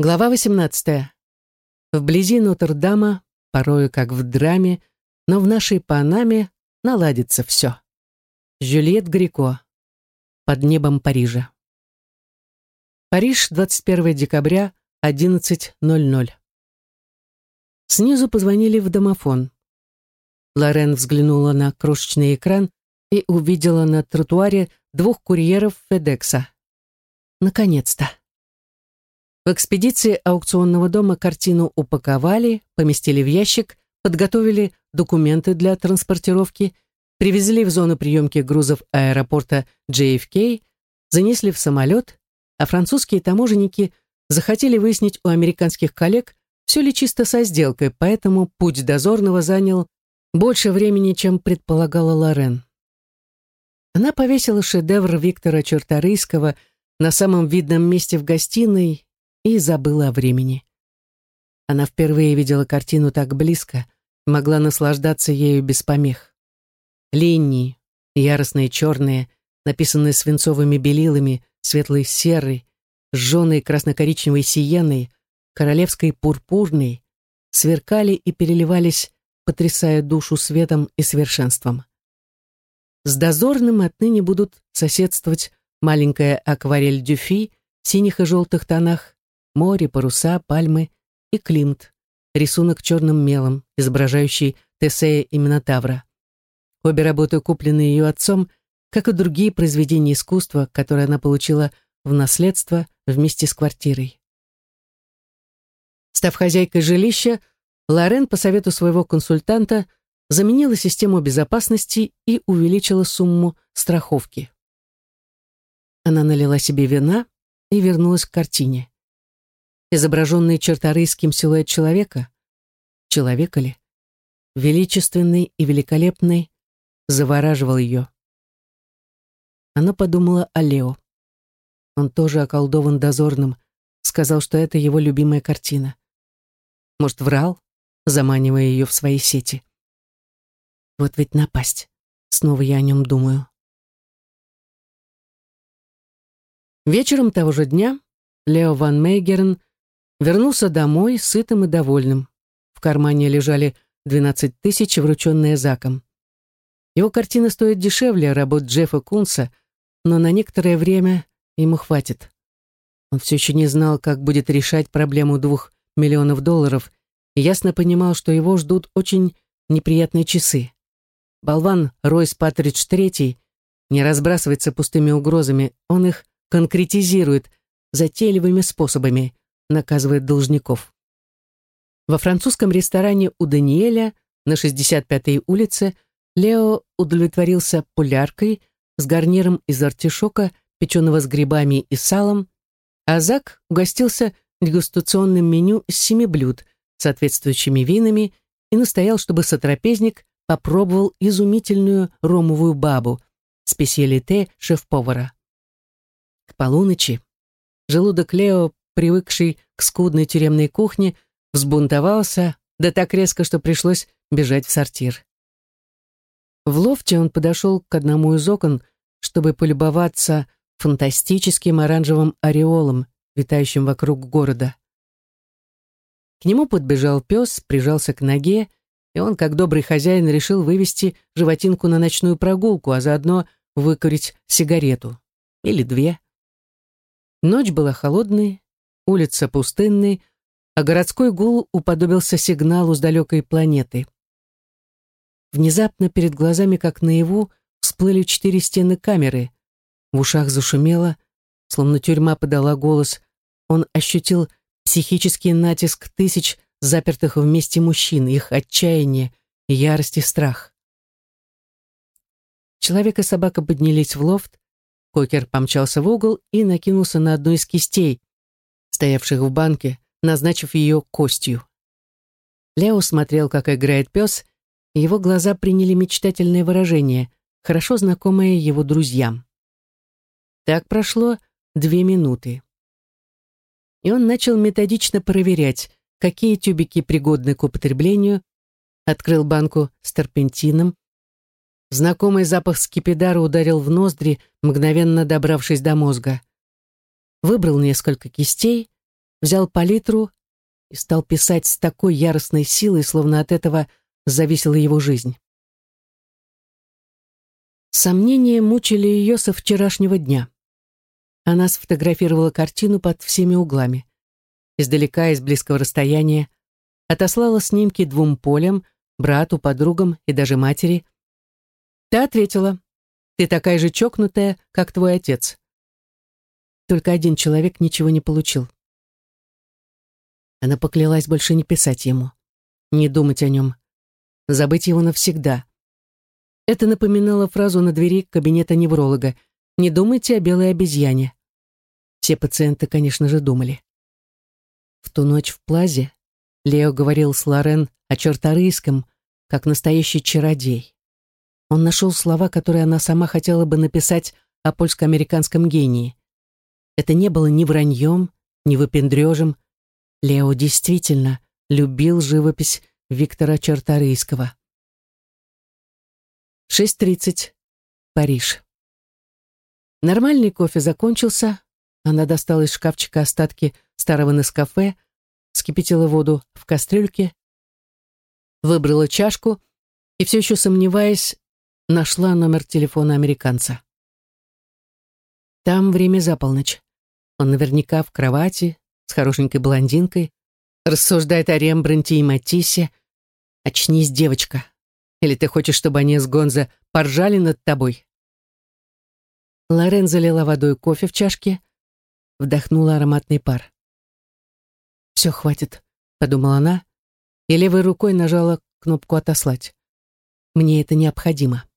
Глава 18. Вблизи Нотр-Дама, порою как в драме, но в нашей Панаме наладится все. Жюльет Грико. Под небом Парижа. Париж, 21 декабря, 11.00. Снизу позвонили в домофон. Лорен взглянула на крошечный экран и увидела на тротуаре двух курьеров Федекса. Наконец-то. В экспедиции аукционного дома картину упаковали, поместили в ящик, подготовили документы для транспортировки, привезли в зону приемки грузов аэропорта JFK, занесли в самолет, а французские таможенники захотели выяснить у американских коллег, все ли чисто со сделкой, поэтому путь дозорного занял больше времени, чем предполагала Лорен. Она повесила шедевр Виктора Черторийского на самом видном месте в гостиной и забыла о времени. Она впервые видела картину так близко, могла наслаждаться ею без помех. Линии, яростные черные, написанные свинцовыми белилами, светлой серой, жженой красно-коричневой сиеной, королевской пурпурной, сверкали и переливались, потрясая душу светом и совершенством. С дозорным отныне будут соседствовать маленькая акварель Дюфи в синих и желтых тонах, море, паруса, пальмы и Климт, рисунок черным мелом, изображающий Тесея и Минотавра. Обе работы куплены ее отцом, как и другие произведения искусства, которые она получила в наследство вместе с квартирой. Став хозяйкой жилища, Лорен по совету своего консультанта заменила систему безопасности и увеличила сумму страховки. Она налила себе вина и вернулась к картине изображенный черторийским силуэт человека, человека ли, величественный и великолепный, завораживал ее. Она подумала о Лео. Он тоже околдован дозорным, сказал, что это его любимая картина. Может, врал, заманивая ее в свои сети. Вот ведь напасть. Снова я о нем думаю. Вечером того же дня Лео ван Мейгерн Вернулся домой, сытым и довольным. В кармане лежали 12 тысяч, врученные Заком. Его картина стоит дешевле работ Джеффа Кунса, но на некоторое время ему хватит. Он все еще не знал, как будет решать проблему двух миллионов долларов, и ясно понимал, что его ждут очень неприятные часы. Болван Ройс Патридж III не разбрасывается пустыми угрозами, он их конкретизирует затейливыми способами, наказывает должников. Во французском ресторане у Даниэля на 65-й улице Лео удовлетворился пуляркой с гарниром из артишока, печеного с грибами и салом, а Зак угостился дегустационным меню из семи блюд, соответствующими винами, и настоял, чтобы сотрапезник попробовал изумительную ромовую бабу, специалите шеф-повара. К полуночи желудок Лео привыкший к скудной тюремной кухне, взбунтовался, да так резко, что пришлось бежать в сортир. В лофте он подошел к одному из окон, чтобы полюбоваться фантастическим оранжевым ореолом, витающим вокруг города. К нему подбежал пес, прижался к ноге, и он, как добрый хозяин, решил вывести животинку на ночную прогулку, а заодно выкурить сигарету. Или две. Ночь была холодной, улица пустынной, а городской гул уподобился сигналу с далекой планеты. Внезапно перед глазами, как наяву, всплыли четыре стены камеры. В ушах зашумело, словно тюрьма подала голос. Он ощутил психический натиск тысяч запертых вместе мужчин, их отчаяние, ярость и страх. Человек и собака поднялись в лофт, Кокер помчался в угол и накинулся на одну из кистей, стоявших в банке, назначив ее костью. Лео смотрел, как играет пес, и его глаза приняли мечтательное выражение, хорошо знакомое его друзьям. Так прошло две минуты. И он начал методично проверять, какие тюбики пригодны к употреблению, открыл банку с терпентином. Знакомый запах скипидара ударил в ноздри, мгновенно добравшись до мозга выбрал несколько кистей, взял палитру и стал писать с такой яростной силой, словно от этого зависела его жизнь. Сомнения мучили ее со вчерашнего дня. Она сфотографировала картину под всеми углами. Издалека, из близкого расстояния, отослала снимки двум полям, брату, подругам и даже матери. Та ответила, «Ты такая же чокнутая, как твой отец». Только один человек ничего не получил. Она поклялась больше не писать ему, не думать о нем, забыть его навсегда. Это напоминало фразу на двери кабинета невролога «Не думайте о белой обезьяне». Все пациенты, конечно же, думали. В ту ночь в Плазе Лео говорил с Лорен о черторийском, как настоящий чародей. Он нашел слова, которые она сама хотела бы написать о польско-американском гении. Это не было ни враньем, ни выпендрежем. Лео действительно любил живопись Виктора Черторийского. 6.30. Париж. Нормальный кофе закончился. Она достала из шкафчика остатки старого Нескафе, скипятила воду в кастрюльке, выбрала чашку и, все еще сомневаясь, нашла номер телефона американца. Там время за полночь. Он наверняка в кровати, с хорошенькой блондинкой, рассуждает о Рембранте и Матиссе. «Очнись, девочка. Или ты хочешь, чтобы они с Гонзо поржали над тобой?» Лорен залила водой кофе в чашке, вдохнула ароматный пар. «Все, хватит», — подумала она, и левой рукой нажала кнопку «Отослать». «Мне это необходимо».